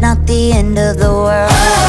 not the end of the world.